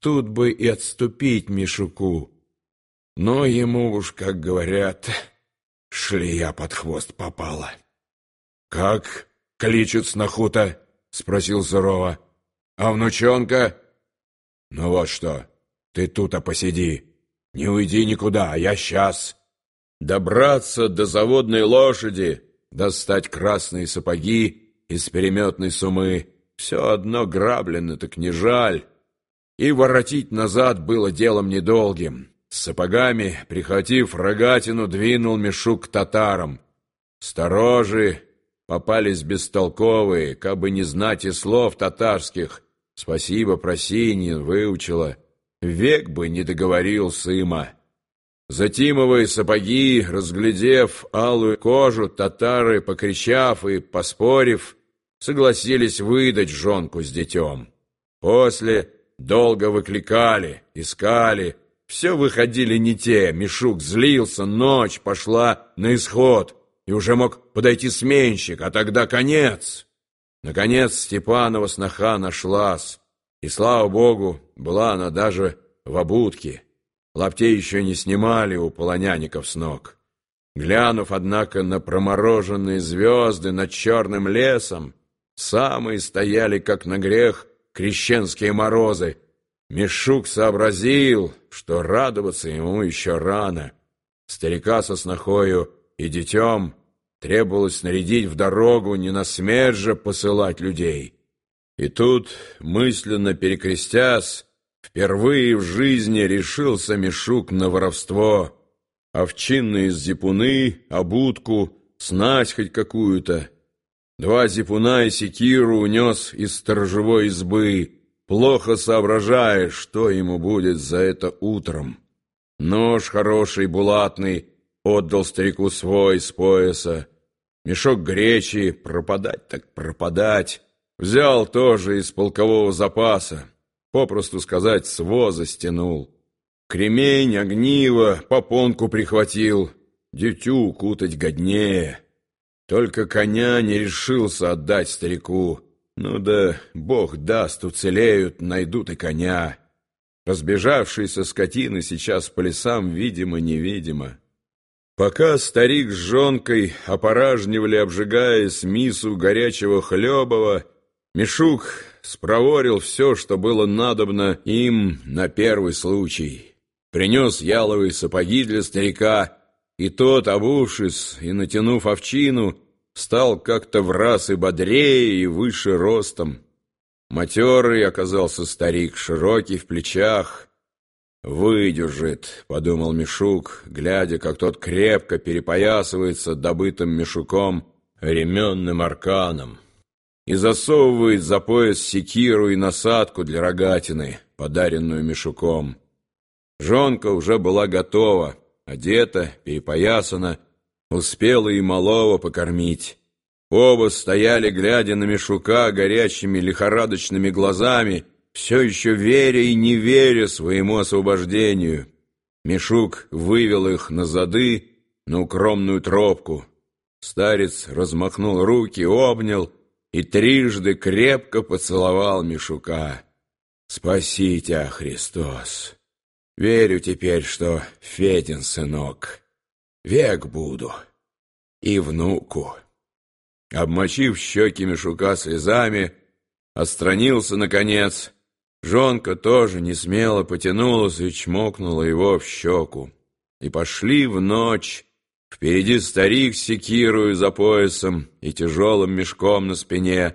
тут бы и отступить Мишуку. Но ему уж, как говорят, шлея под хвост попала. — Как кличут снохута? — спросил сурово. — А внучонка? — Ну вот что, ты тут-то посиди. Не уйди никуда, а я сейчас. Добраться до заводной лошади, достать красные сапоги из переметной сумы. Все одно граблено, так не жаль. И воротить назад было делом недолгим. С сапогами, прихватив рогатину, двинул мешок к татарам. Сторожи попались бестолковые, как бы не знать и слов татарских. Спасибо, Просинин, выучила. Век бы не договорил сыма. Затимовые сапоги, разглядев алую кожу, татары, покричав и поспорив, согласились выдать жонку с детем. После долго выкликали, искали, все выходили не те, Мишук злился, ночь пошла на исход, и уже мог подойти сменщик, а тогда конец. Наконец Степанова сноха нашлась, и, слава богу, была она даже в обутке. Лаптей еще не снимали у полоняников с ног. Глянув, однако, на промороженные звезды над черным лесом, самые стояли, как на грех, крещенские морозы, Мишук сообразил, что радоваться ему еще рано. Старика со снохою и детем требовалось снарядить в дорогу, не на смерть же посылать людей. И тут, мысленно перекрестясь, впервые в жизни решился Мишук на воровство. Овчинные зипуны, обутку, снасть хоть какую-то. Два зипуна и секиру унес из сторожевой избы — плохо соображая, что ему будет за это утром. Нож хороший, булатный, отдал старику свой с пояса. Мешок гречи, пропадать так пропадать. Взял тоже из полкового запаса, попросту сказать, с воза стянул. Кремень, огниво, попонку прихватил, дитю кутать годнее. Только коня не решился отдать старику, ну да, бог даст, уцелеют, найдут и коня. Разбежавшиеся скотины сейчас по лесам видимо-невидимо. Пока старик с жонкой опоражнивали, обжигаясь мису горячего хлебова, Мишук спроворил все, что было надобно им на первый случай. Принес яловые сапоги для старика, и тот, обувшись и натянув овчину, стал как-то в раз и бодрее, и выше ростом. Матерый оказался старик, широкий в плечах. «Выдержит», — подумал Мишук, глядя, как тот крепко перепоясывается добытым Мишуком ременным арканом и засовывает за пояс секиру и насадку для рогатины, подаренную Мишуком. Жонка уже была готова, одета, перепоясана, Успела и малого покормить. Оба стояли, глядя на Мишука горячими лихорадочными глазами, все еще веря и не веря своему освобождению. Мишук вывел их на зады, на укромную тропку. Старец размахнул руки, обнял и трижды крепко поцеловал Мишука. «Спаси тебя, Христос! Верю теперь, что Федин сынок» век буду. И внуку. Обмочив щеки Мишука слезами, отстранился, наконец. Жонка тоже не смело потянулась и чмокнула его в щеку. И пошли в ночь. Впереди старик с секирою за поясом и тяжелым мешком на спине.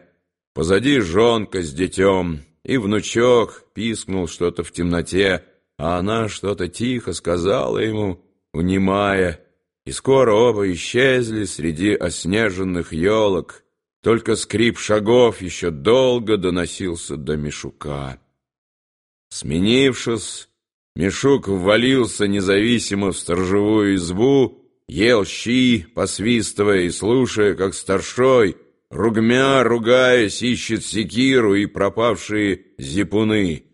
Позади жонка с детем, и внучок пискнул что-то в темноте, а она что-то тихо сказала ему, унимая, и скоро оба исчезли среди оснеженных елок, только скрип шагов еще долго доносился до Мишука. Сменившись, Мишук ввалился независимо в сторожевую избу, ел щи, посвистывая и слушая, как старшой, ругмя, ругаясь, ищет секиру и пропавшие зипуны.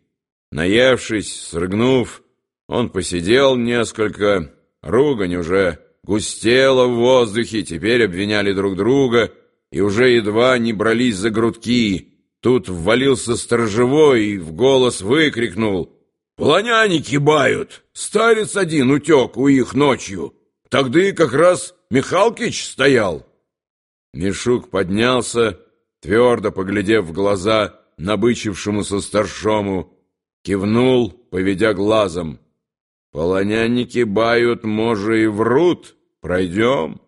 Наевшись, срыгнув, он посидел несколько, ругань уже густело в воздухе, теперь обвиняли друг друга и уже едва не брались за грудки. Тут ввалился сторожевой и в голос выкрикнул Полоняники бают. Старец один утек у их ночью. Тогда и как раз Михалкич стоял. Мишук поднялся, твердо поглядев в глаза набычившемуся старшому, кивнул, поведя глазом. «Полонянники бают, може, и врут. Пройдем».